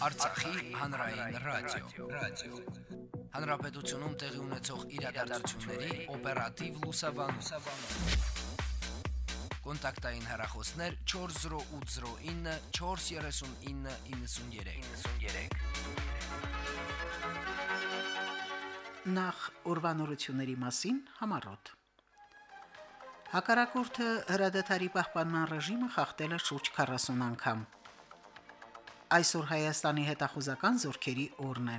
Արցախի հանրային ռադիո, ռադիո։ Հանրապետությունում տեղի ունեցող իրադարձությունների օպերատիվ լուսաբանում։ Կոնտակտային հեռախոսներ 40809 43993։ Նախ ուրվանորությունների մասին համարոտ։ Հակառակորդը հրադադարի պահպանման ռեժիմը խախտել է շուրջ 40 անգամ։ Այսօր Հայաստանի հետախուզական զորքերի օրն է։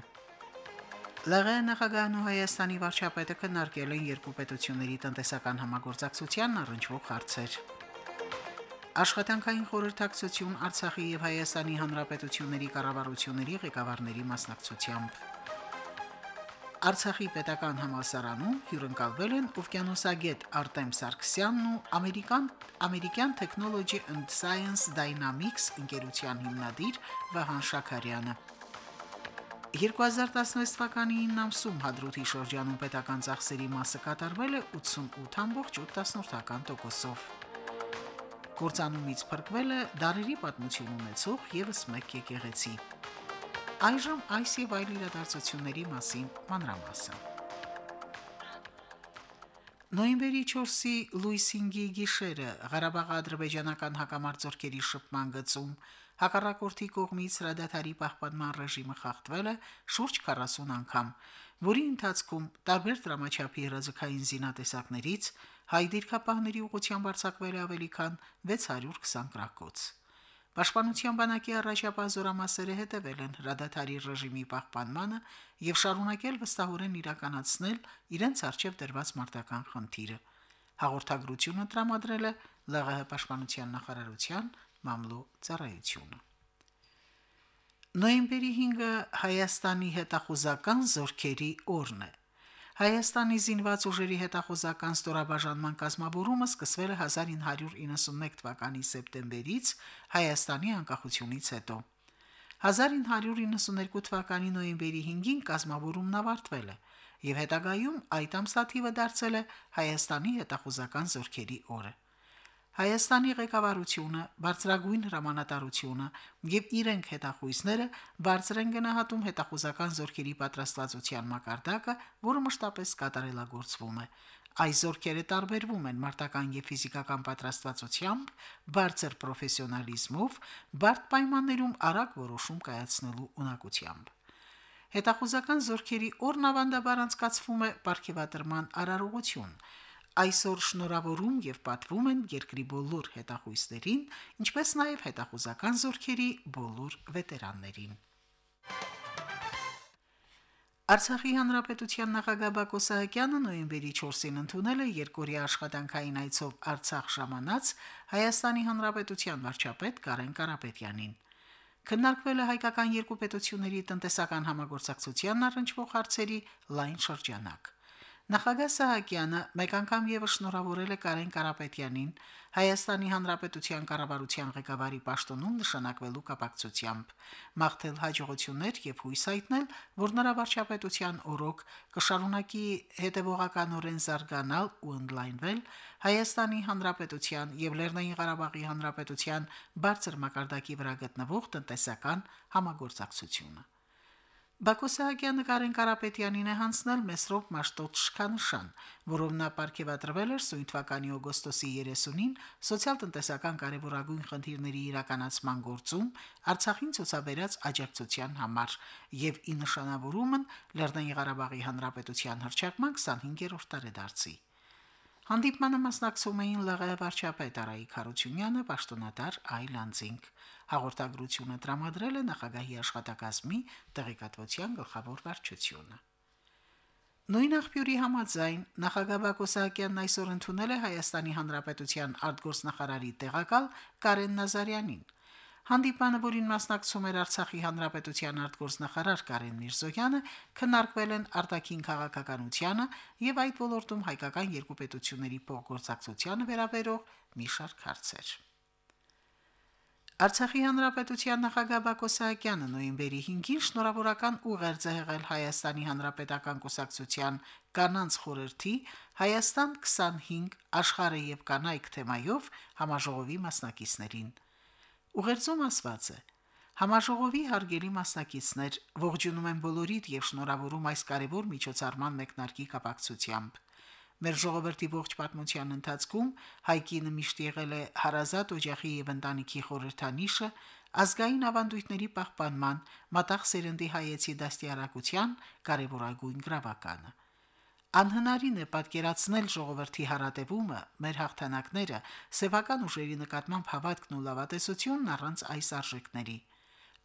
ԼՂ նախագահն ու Հայաստանի վարչապետը քննարկել են երկու պետությունների տնտեսական համագործակցությանն առնչվող հարցեր։ Աշխատանքային խորհրդակցություն Արցախի եւ Հայաստանի հանրապետությունների կառավարությունների ղեկավարների մասնակցությամբ։ Արցախի պետական համալսարանում հյուրընկալվել են օվկիանոսագետ Արտեմ Սարգսյանն ու ամերիկան American Technology and Science Dynamics ընկերության հիմնադիր Վահան Շաքարյանը։ 2016 թվականի 9 ամսում հադրութի շրջանում պետական ծախսերի մասը կատարվել է 88.8%-ով։ Գործանումից փրկվել է դարերի պատմություն ունեցող եւս մեկ եկեղեցի։ Այժմ այս եւ այլ իրադարձությունների մասին մանրամասն։ Նոյեմբերի 4-ի Լուիսինգի գիշերը Ղարաբաղի ադրբեջանական հակամարտությունների շփման գծում հակառակորդի կողմից հրադադարի պահպանման ռեժիմը խախտվել է շուրջ 40 անգամ, որի ընթացքում տարբեր դրամաչափի ռազմական զինատեսակներից հայ դիրքապահների ուղղությամբ արձակվել ավելի քան 620 գրակոց։ Պաշտպանության բանակի առաջապահ զորամասերը հետևել են հրադադարի ռեժիմի պահպանմանը եւ շարունակել վստահորեն իրականացնել իրենց արժեվ դրված մարտական խնդիրը։ Հաղորդագրությունը տրամադրել է ԼՂՀ պաշտպանության նախարարության մամլո ծառայությունը։ Նոյեմբերի 5-ը Հայաստանի հետախուզական զորքերի օրն է։ Հայաստանի զինված ուժերի հետախուզական ստորաբաժանման կազմավորումը սկսվել է 1991 թվականի սեպտեմբերից Հայաստանի անկախությունից հետո։ 1992 թվականի նոյեմբերի 5-ին կազմավորումն ավարտվել է եւ հետագայում այդ ամսաթիվը դարձել է Հայաստանի հետախուզական զորքերի օրը։ Հայաստանի ղեկավարությունը, բարձրագույն հրամանատարությունը եւ իրենք հետախույզները բարձր են գնահատում հետախուզական զորքերի պատրաստվածության մակարդակը, որը մշտապես կատարելագործվում է։ Այս զորքերը տարբերվում են մարտական եւ ֆիզիկական պատրաստվածությամբ, բարձր պրոֆեսիոնալիզմով, բարդ պայմաններում արագ որոշում կայացնելու ունակությամբ։ Հետախուզական զորքերի օրն ավանդաբար անցկացվում է ապարքեվատրման արարողություն, այսօր շնորհավորում եւ պատվում են երկրի բոլոր հետախույզներին, ինչպես նաեւ հետախուզական զորքերի բոլոր վետերաններին։ Արցախի հանրապետության նախագահ Բակո Սահակյանը նոյեմբերի 4-ին ընդունել է երկորյա աշխատանքային այցով Արցախ ժամանած Հայաստանի հանրապետության վարչապետ Կարեն Կարապետյանին։ Քննարկվել է հայկական երկու պետությունների տնտեսական համագործակցության առնչվող հարցերի լայն շրջանակ։ Նախագահ Սահակյանը մեկ անգամ եւս շնորհավորել է Կարեն Կարապետյանին Հայաստանի Հանրապետության կառավարության ղեկավարի պաշտոնում նշանակվելու կապակցությամբ, մաղթել հաջողություններ եւ հույս հայտնել, որ նրա վարչապետության օրոք կշարունակի հետևողականորեն զարգանալ ու ընդլայնվել Հայաստանի Հանրապետության եւ Լեռնային Ղարաբաղի Հանրապետության բարձր մակարդակի վրա գտնվող տնտեսական համագործակցությունը։ Բակո Սահակյանը Կարեն Կարապետյանին է հանձնել Մեսրոպ Մաշտոտ շքանշան, որով նա ապարգևատրվել էր սույն թվականի օգոստոսի 30-ին սոցիալ-տնտեսական կարևորագույն խնդիրների իրականացման գործում Արցախին ցուցաբերած աջակցության համար եւ ի նշանավորումն Լեռնային Ղարաբաղի Հանրապետության հրճակման 25-րդ տարեդարձի։ Հանդիպմանը մասնակցում էին ԼՂ վարչապետ Արայիկ Խարությունյանը, պաշտոնատար Այլանդզինգ։ Հաղորդագրությունը տրամադրել է նախագահի աշխատակազմի տեղեկատվության գլխավոր վարչությունը։ Նույն աղբյուրի համաձայն նախագահ Բակո Սահակյանն այսօր ընդունել է Հայաստանի Հանրապետության արտգործնախարարի տեղակալ Կարեն Նազարյանին։ Հանդիպանը, որին մասնակցում էր Արցախի հանրապետության արտգործնախարար Կարեն Միրզոյանը, քննարկվել են արտաքին քաղաքականությանը եւ այդ ոլորտում հայկական երկու պետությունների փոխգործակցությանը վերաբերող մի շարք հարցեր։ Արցախի հանրապետության նախագահ Բակո Սահակյանը նոյեմբերի 5-ին շնորհավորական ուղերձ է եղել Հայաստանի հանրապետական կուսակցության կանանց խորհրդի Հայաստան 25 աշխարհը եւ կանայք թեմայով համաժողովի մասնակիցներին։ Ուղերձում ասված է. Համաժողովի հարգելի մասնակիցներ, ողջունում եմ բոլորիդ եւ շնորհավորում այս կարևոր միջոցառման մեկնարկի կապակցությամբ։ Մեր ժողովրդի ողջ պատմության ընթացքում հայկինը միշտ եղել է հարազատ օջախի եւ ընտանիքի խորհրդանիշը, ազգային ավանդույթների պահպանման, մտաղ սերնդի հայեցի դաստիարակության կարևորագույն գրավականը։ Անհնարին է պատկերացնել ժողովրդի հարատևումը, մեր հաղթանակները, սեփական ուժերի նկատմամբ հավատքն ու լավատեսությունն առանց այս արժեքների։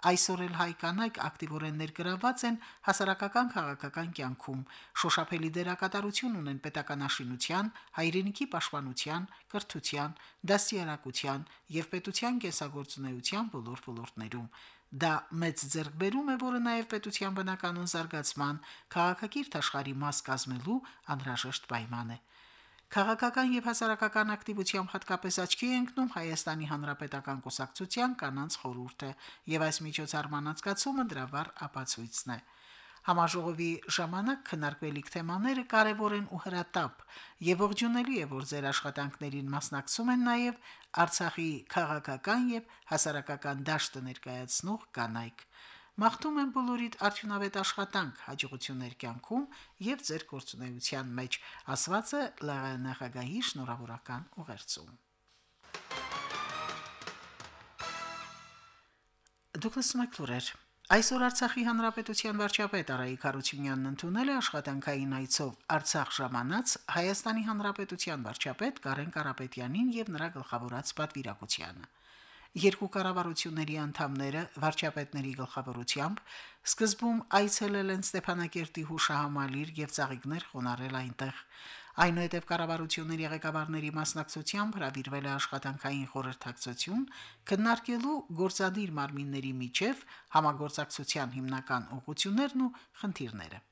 Այսօր էլ հայ կանայք ակտիվորեն ներգրաված են հասարակական քաղաքական կյանքում, շոշափելի դերակատարություն ունեն պետականաշինության, հայրենիքի պաշտպանության, կրթության, դաստիարակության եւ պետության կեսագործունեության բոլոր ոլորտներում։ Դա մեծ ձեռքբերում է, որը նաև պետության բնականոն զարգացման, քաղաքակիրթ աշխարհի մաս կազմելու անհրաժեշտ պայման է։ Քաղաքական եւ հասարակական ակտիվությամբ հատկապես աչքի է ընկնում Հայաստանի Հանրապետական Կուսակցության կանանց խորհուրդը, եւ այս միջոցառման անցկացումը դրա վառ ապացույցն է։ Համաժողովի ժամանակ քննարկվելիք թեմաները կարևոր են ու հրատապ, եւ ողջունելի է, որ ձեր աշխատանքներին մասնակցում են նաեւ Արցախի քաղաքական եւ հասարակական դաշտը ներկայացնող կանայք։ Մաղթում եմ բոլորիդ արդյունավետ աշխատանք, հաջողություններ կյանքում եւ ձեր գործունեության մեջ, ասված է նախագահի շնորհավորական ուղերձում։ Դուկլաս Մակլուրեր Այսօր Արցախի հանրապետության վարչապետ Արայիկ Հարությունյանն ընդունել է աշխատանքային այցով Արցախ ժամանած Հայաստանի հանրապետության վարչապետ Կարեն Կարապետյանին եւ նրա գլխավորած պատվիրակությանը։ Երկու կառավարությունների անդամները վարչապետների գլխավորությամբ սկզբում այցելել են Ստեփանակերտի հուշահամալիր եւ ծաղիկներ խոնարել այնտեղ։ Այնուհետև կառավարությունների ղեկավարների մասնակցությամբ հրավիրվել է աշխատանքային խորհրդակցություն քննարկելու գործադիր մարմինների միջև համագործակցության հիմնական ուղղություններն ու խնդիրները։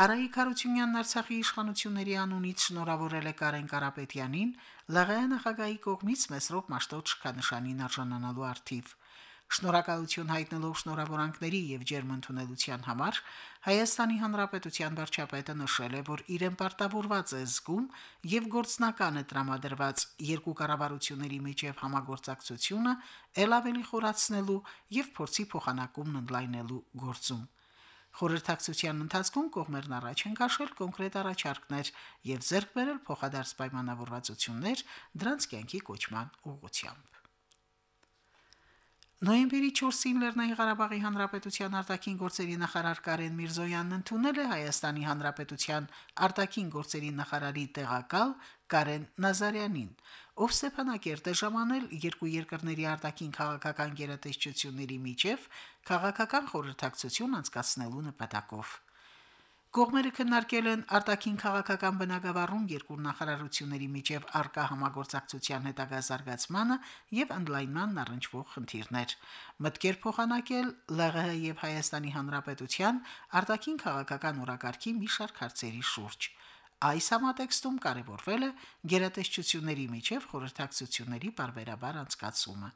Արայիկ Հարությունյանն Արցախի իշխանությունների անունից շնորհավորել է Կարեն Կարապետյանին ԼՂՀ նախագահի կողմից Մեսրոպ Մաշտոց շքանշանին արժանանալու արդիվ։ Շնորհակալություն հայտնելով շնորհավորանքների եւ ջերմընդունելության համար Հայաստանի Հանրապետության վարչապետը նշել է, որ իրեն պարտավորված է զգում եւ գործնական է տրամադրված երկու կառավարությունների միջև համագործակցությունը ել ավելի խորացնելու եւ փորձի փոխանակումն ընդլայնելու գործում։ Խորհրդակցության ընթացքում կողմերն առաջ են քաշել կոնկրետ առաջարկներ եւ ձեռք բերել փոխադարձ պայմանավորվածություններ դրանց կյանքի կոչման ուղղությամբ։ Նոյեմբերի 4-ին Լեռնային Ղարաբաղի Հանրապետության արտաքին գործերի նախարար Կարեն Միրզոյանն ընդունել է Հայաստանի Հանրապետության արտաքին գործերի նախարարի տեղակալ Կարեն Նազարյանին, ով Ստեփանակերտ է ժամանել երկու երկրների արտաքին քաղաքական գերատեսչությունների միջև քաղաքական խորհրդակցություն անցկացնելու նպատակով։ Կողմերը քննարկել են արտաքին քաղաքական բնագավառում երկու նախարարությունների միջև արկա համագործակցության հետագա զարգացմանը եւ ընդլայնման առնչվող խնդիրներ։ Մտկեր փոխանակել ԼՂՀ եւ Հայաստանի Հանրապետության արտաքին քաղաքական օրակարգի մի շարք հարցերի շուրջ։ Այս համատեքստում կարևորվել է գերատեսչությունների միջև խորհրդակցությունների բարբերաբար անցկացումը։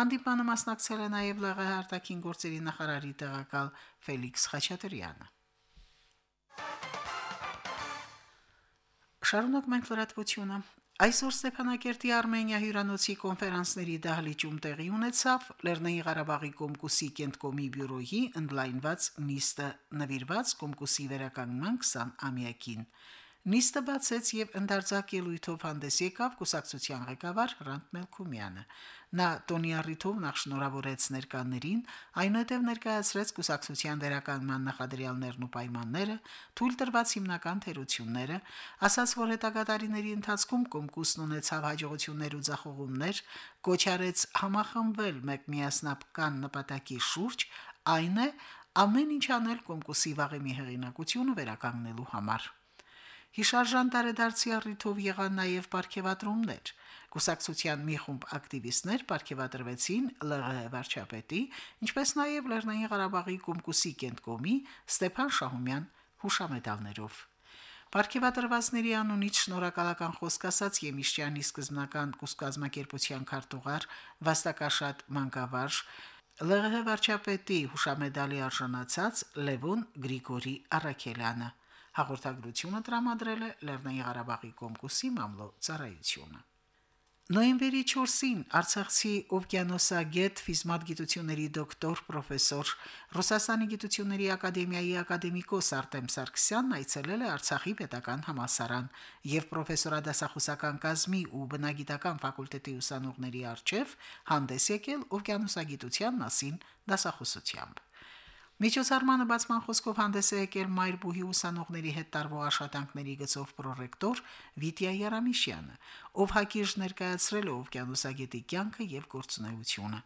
Հանդիպանը մասնակցել է նաև ԼՂՀ արտաքին գործերի նախարարի տեղակալ Ֆելիքս Խաչատրյանը։ Շարունակ մենք լրատվությունը։ Այսօր Ստեփանակերտի Արմենիա հյուրանոցի կոնֆերանսների դահլիճում տեղի ունեցավ Լեռնային Ղարաբաղի Կոմկուսի կենտկոմի բյուրոյի ընդլայնված նիստը նվիրված Կոմկուսի վերականգնման 20 ամյակին։ Նիստը բացեց եւ ընդարձակ ելույթով հանդես եկավ կուսակցության ղեկավար Հրանտ Մելքումյանը։ Նա տոնի առիթով նախ շնորհավորեց ներկաներին, այնուհետև ներկայացրեց կուսակցության դերականգնման նախադրյալներն ու պայմանները, թույլ տրված հիմնական թերությունները, ասաց, որ հետագա տարիների ընթացքում կոմկուսն ունեցավ հաջողություններ ու ձախողումներ, կոչարեց համախմբվել մեկ միասնապկան նպատակի շուրջ, այն է ամեն ինչ անել կոմկուսի վաղեմի հեղինակությունը վերականգնելու համար։ Հիշարժան տարեդարձի առիթով եղան նաև ապարքեվատրումներ։ Կուսակցության մի խումբ ակտիվիստներ ապարքեվատրվեցին ԼՂՀ վարչապետի, ինչպես նաև Լեռնային Ղարաբաղի Կոմկուսի կենտկոմի Ստեփան Շահումյան հուշամեդալներով։ Պարքեվատրվածների անունից շնորհակալական խոսք ասաց Եմիշյանի սկզբնական կուսկազմակերպության քարտուղար Վաստակաշատ Մանկավարժ ԼՂՀ վարչապետի հուշամեդալի արժանացած Լևոն Գրիգորի Արաքելյանը։ Հաղորդագրությունը տրամադրել է Լեռնային Ղարաբաղի Կոմկուսի մամլո ծառայությունը։ Նոյեմբերի 4-ին Արցախցի օվկիանոսագետ ֆիզմատ գիտությունների դոկտոր պրոֆեսոր Ռուսաստանի գիտությունների ակադեմիայի ակադեմիկոս Արտեմ Սարգսյանն այցելել է Արցախի պետական համալսարան եւ պրոֆեսորադասախոսական կազմի ու բնագիտական ֆակուլտետի ուսանողների արչեւ հանդես եկել օվկիանոսագիտության մասին դասախոսությամբ։ Միջոցառմանը բացման խոսքով հանդես է եկել Մայրբուհի ուսանողների հետ տարվող աշխատանքների գծով պրոռեկտոր Վիտյա Յարամիշյանը, ով հակիրժ ներկայացրել է օվկիանոսագետի կյանքը եւ գործունեությունը։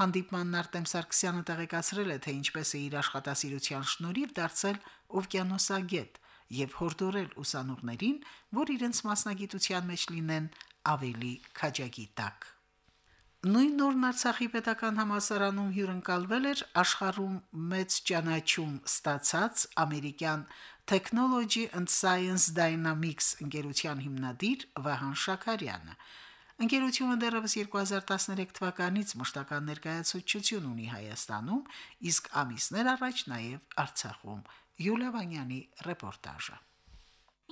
Հանդիպմանն Արտեմ Սարգսյանը տեղեկացրել է, թե ինչպես է իր աշխատասիրության շնորհիվ դարձել օվկիանոսագետ եւ հորդորել ուսանողներին, որ իրենց մասնագիտության մեջ լինեն ավելի քաջագիտակ։ Նույն օրն Արցախի պետական համալսարանում հյուրընկալվել էր աշխարհում մեծ ճանաչում ստացած ամերիկյան Technology and Science Dynamics ընկերության հիմնադիր Վահան Շաքարյանը։ Ընկերությունը դեռևս 2013 թվականից մշտական ներկայացուցչություն ունի Հայաստանում, իսկ ամիսներ առաջ նաև Արցախում։ Յուլիա Վանյանի ռեպորտաժը։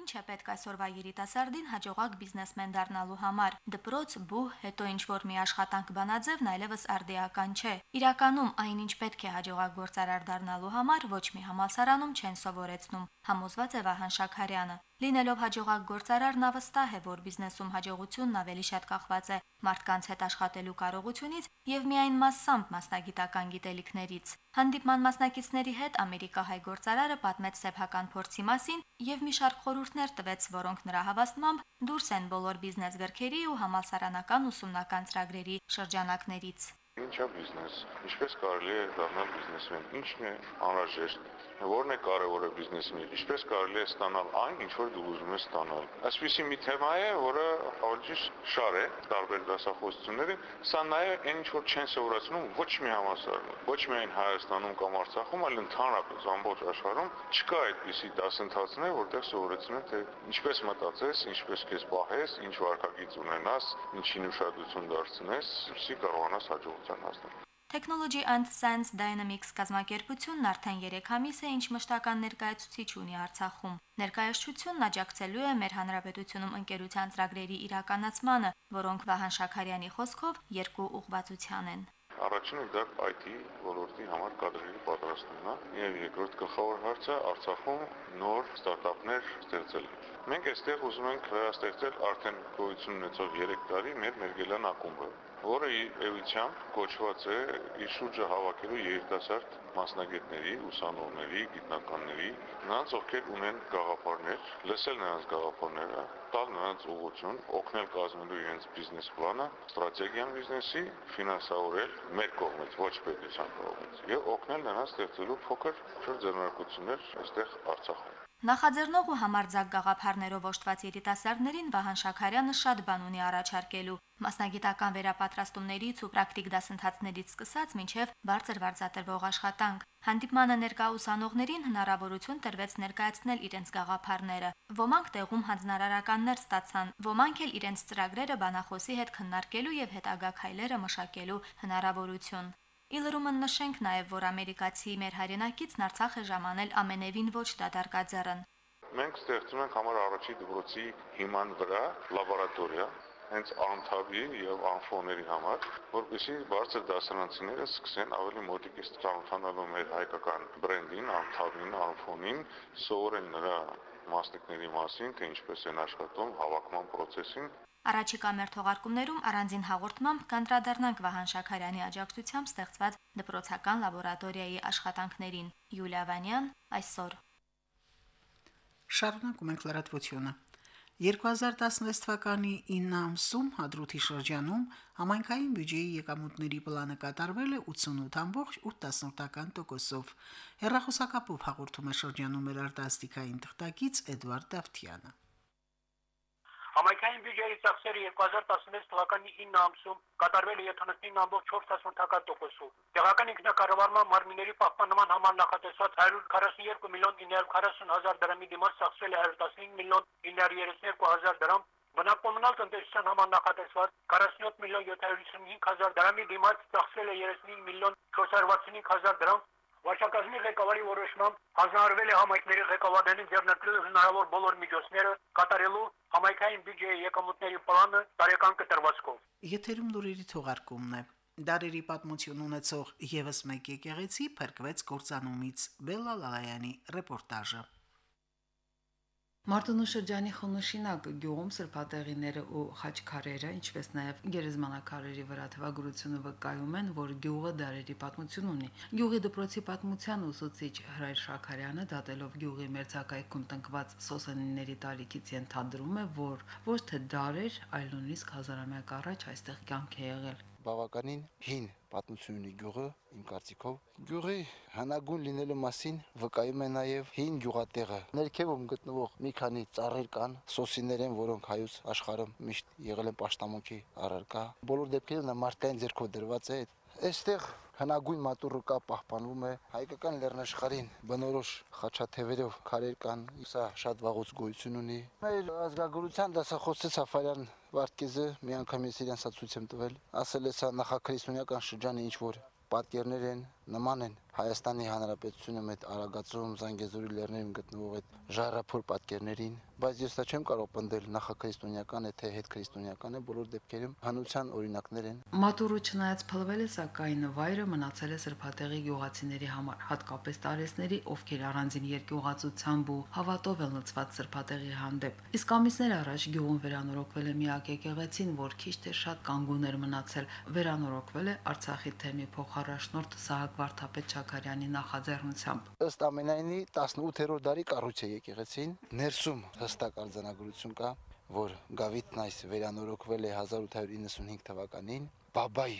Ինչ է պետք այսօրվա երիտասարդին հաջողակ բիզնեսմեն դառնալու համար։ Դպրոց, բուհ, հետո ինչ որ մի աշխատանք բանաձևն այլևս արդիական չէ։ Իրականում այնինչ պետք է հաջողակ գործարար դառնալու համար ոչ մի համալսարանում չեն սովորեցնում, համոզված է Վահան Շաքարյանը։ Լինելով հաջողակ գործարար նա վստահ է, որ բիզնեսում հաջողությունն ավելի շատ կախված է մարդկանց հետ աշխատելու կարողությունից եւ միայն massամբ մասնագիտական գիտելիքներից։ Հանդիպման մասնակիցների հետ Ամերիկահայ գործարարը պատմեց սեփական փորձի մասին եւ մի շարք խորհուրդներ տվեց, որոնք նրա հավաստմամբ դուրս են բոլոր բիզնես գրքերի ու համալսարանական ուսումնական ծրագրերի շրջանակներից։ Ինչ է բիզնես։ Ինչպես կարելի է դառնալ բիզնեսմեն։ Ինչն է անհրաժեշտ։ Որն է կարևորը բիզնեսին։ Ինչպես կարելի է ստանալ այն, ինչ որ դու ուզում ես ստանալ։ Այսպեսի մի թեմա է, որը ավելի շար է տարբեր դասախոսությունների։ Սա նաև այն ինչ որ չեն սովորացնում ոչ մի համասարանում, ոչ միայն Հայաստանում կամ Արցախում, այլ ընդհանրապես ամբողջ աշխարհում չկա այդպիսի դասընթացներ, որտեղ սովորեցնում են թե ինչպես մտածես, ինչպես քեզ պահես, ինչ վարքագիծ ունենաս, ինչին ուշադրություն դարձնես, ինչի կարողանաս հաջող հաջողության հասնել։ Technology and Science Dynamics կազմակերպությունն արդեն 3 ամիս է ինչ մշտական ներկայացուցիչ ունի Արցախում։ Ներկայացությունն աջակցելու է մեր հանրապետությունում ընկերության ծրագրերի իրականացմանը, որոնք Վահան Շաքարյանի խոսքով երկու ուղղվածության են։ Առաջինը դա IT ոլորտի համար կադրերի պատրաստումն է, եւ երկրորդ գլխավոր հարցը Արցախում նոր ստարտափներ ստեղծել։ Մենք այստեղ ուզում ենք վերաստեղծել արդեն գոյություն ունեցող 3 տարի մեր Մերգելան ակումբը, որը էությամբ կոչված է իր շուրջը հավաքելու երիտասարդ մասնագետների, ուսանողների, գիտնականների, նրանց ովքեր ունեն գաղափարներ, լսել նրանց գաղափարները, տալ նրանց ուղղություն, օգնել կազմելու իրենց բիզնես պլանը, ստրատեգիան բիզնեսի, ֆինանսավորել մեր կողմից, ոչ պետության կողմից, եւ օգնել նրանց ստեղծելու փոքր շրջանառություններ այստեղ Արցախում։ Նախաձեռնող ու համարձակ գաղափարներով օժտված երիտասարդներին Վահան Շաքարյանը շատ բան ունի առաջարկելու։ Մասնագիտական վերապատրաստումներից ու պրակտիկ դասընթացներից սկսած մինչև բարձր վարձատրվող աշխատանք։ Հանդիպմանը ներկա ուսանողներին հնարավորություն տրվեց ներկայացնել իրենց գաղափարները։ Ոմանք տեղում հանձնարարականներ ստացան, ոմանք էլ իրենց ծրագրերը բանախոսի հետ քննարկելու եւ հետագա քայլերը մշակելու հնարավորություն։ Իլրումը նշենք նաև, որ ամերիկացի մեր հայրենակիցն Արցախ է ժամանել ամենևին ոչ դատարկաձեռն։ Մենք ստեղծում ենք համար առաջի դպրոցի հիման վրա լաբորատորիա, հենց անթավի եւ անֆոների համար, որովհետեւ բարձր դասարանցիները սկսեն ավելի մոտիկից ծանոթանալու մեր հայկական բրենդին, անթավին, անֆոնին, սովորեն նրա մասնիկների մասին, թե ինչպես են աշխատում հավաքման process-ին Առաջիկա մեր թողարկումներում առանձին հաղորդմամբ կանդրադառնանք Վահան Շաքարյանի աջակցությամբ ստեղծված դպրոցական լաբորատորիայի աշխատանքներին։ Յուլիա Վանյան այսօր։ Շարունակում ենք լրատվությունը։ 2016 թվականի 9 ամսում Հադրութի շրջանում համայնքային բյուջեի եկամուտների պլանը կատարվել է 88.8%-ով։ Հերրախոսակապով հաղորդում է շրջանում մեր արտասթիկային թղթակից Էդվարդ Դավթյանը։ Համայնքային բյուջեի ծախսերը 2016 թվականի 9 ամսում կատարվել է 79.4%-ով։ Տեղական ինքնակառավարման մարմինների պահպանման համար նախատեսված 142 միլիոն 940 հազար դրամի դիմաց ծախսվել է 115 միլիոն 932 հազար դրամ, Բնակոմունալ տնտեսության համար նախատեսված 47 միլիոն 755 հազար դրամի դիմաց ծախսվել է 35 միլիոն 465 հազար դրամ, Վարչակազմի ղեկավարի որոշմամբ հանձնարարվել է համայնքների ղեկավարներին ձեռնարկել հնարավոր բոլոր միջոցները կատարելու համայնքային բյուջեի եկամուտների պլանը տարեկան կտրվածքով։ Եթերում լուրերի թողարկումն է։ Դարերի պատմություն ունեցող եւս մեկ եկեղեցի փրկվեց կործանումից. Բելլա Լալայանի ռեպորտաժը։ Մարտունու շրջանի Խոնոշինակ գյուղում սրբատեղիները ու խաչքարերը, ինչպես նաև գերեզմանակարերի վրա թվագրությունը վկայում են, որ գյուղը դարերի պատմություն ունի։ Գյուղի դպրոցի պատմության ուսուցիչ Հրայր Շաքարյանը դատելով գյուղի մերձակայքում տնկված սոսենիների տարիքից ենթադրում է, որ ոչ թե դարեր, այլ նույնիսկ հազարամյակ առաջ այստեղ կյանք է եղել բավականին հին պատմություն ունի գյուղը, իմ կարծիքով։ Գյուղի հնագույն լինելու մասին վկայում է նաև հին գյուղատեղը։ Ներքևում գտնվող մի քանի ծառեր կան, սոսիներ են, որոնք հայոց աշխարհում միշտ եղել են աշտամոքի առարկա։ Բոլոր դեպքերում նա մարդկային ձեռքով դրված է։ Այստեղ հնագույն մատուռը կա պահպանվում է հայկական լեռնաշխարհին բնորոշ խաչաթևերով քարեր կան սա շատ վաղուց գոյություն ունի մեր ազգագրության դասախոսը Սաֆարյան Վարդգեզը մի անգամ ես իրեն ցույց եմ տվել ասել է սա նախաքրիստոնեական շրջանի ինչ որ պատկերներ են նման են Հայաստանի Հանրապետությունը մեծ արագացում Զանգեզուրի լեռներում գտնվող այդ ժառափոր պատկերներին, բայց ես դա չեմ կարող պնդել նախաքրիստոնեական է թե հետքրիստոնեական է, բոլոր դեպքերում հանության օրինակներ են։ Մատուրը չնայած փլվել է, սակայն վայրը մնացել է սրբատեղի գյուղացիների համար, հատկապես տարեսների, ովքեր առանձին երկյուղացությամբ ու հավատով են լցված սրբատեղի հանդեպ։ Իսկ ամիսներ առաջ գյուղում վերանորոգվել է միակ եկեղեցին, որ քիչ թե շատ կանգուն էր մնացել, վերանորոգվել է Արցախի թեմի փոխարաշնորհ Սահակ Վարդապետ Շաքարյանի նախաձեռնությամբ։ Ըստ ամենայնի 18-րդ դարի կառույց է եկեղեցին, ներսում հստակ արձանագրություն կա, որ Գավիթն այս վերանորոգվել է 1895 թվականին Բաբայ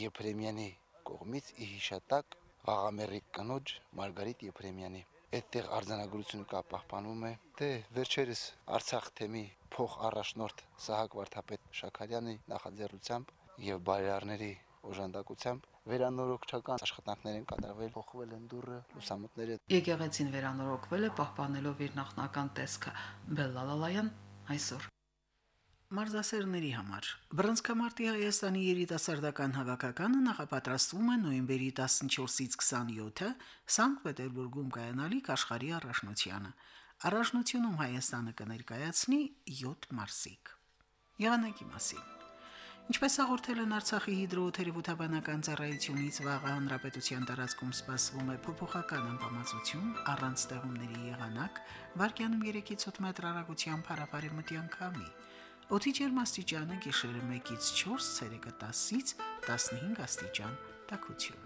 Եփրեմյանի կողմից ի հիշատակ Ղաղամերիկ կնոջ Մարգարիտ Եփրեմյանի այդտեղ արձանագրությունը կա պահպանվում է թե վերջերս Արցախ թեմի փոխ առաջնորդ Սահակ Վարդապետ Շաքարյանի նախաձեռնությամբ եւ բարերարների օժանդակությամբ վերանորոգչական աշխատանքներ են կատարվել, փոխվել են դուրը, լուսամուտները։ Եկեղեցին վերանորոգվել է պահպանելով իր նախնական տեսքը։ Բելլալալայան այսօր Մարզասերների համար. Բրոնզկամարտի Հայաստանի երիտասարդական հավաքականը նախապատրաստվում է նոյեմբերի 14-ից 27-ը Սանկտ Պետերբուրգում կայանալիք աշխարհի առաջնությանը։ Առաջնությունում Հայաստանը կներկայացնի 7 մարսիկ։ Եղանակի մասին Ինչպես հաղորդել են Արցախի հիդրոթերապևտաբանական ծառայությունից, վաղը հանրապետության տարածքում սպասվում է փոփոխական անբավարարություն առանց ստեղումների եղանակ, վարկյանում 3-ից 8 մետր հեռագությամբ հարավարի մտյան քամի։ Օդի ջերմաստիճանը գիշերը 1-ից 4, ցերեկը 10-ից 15 աստիճան տաքություն։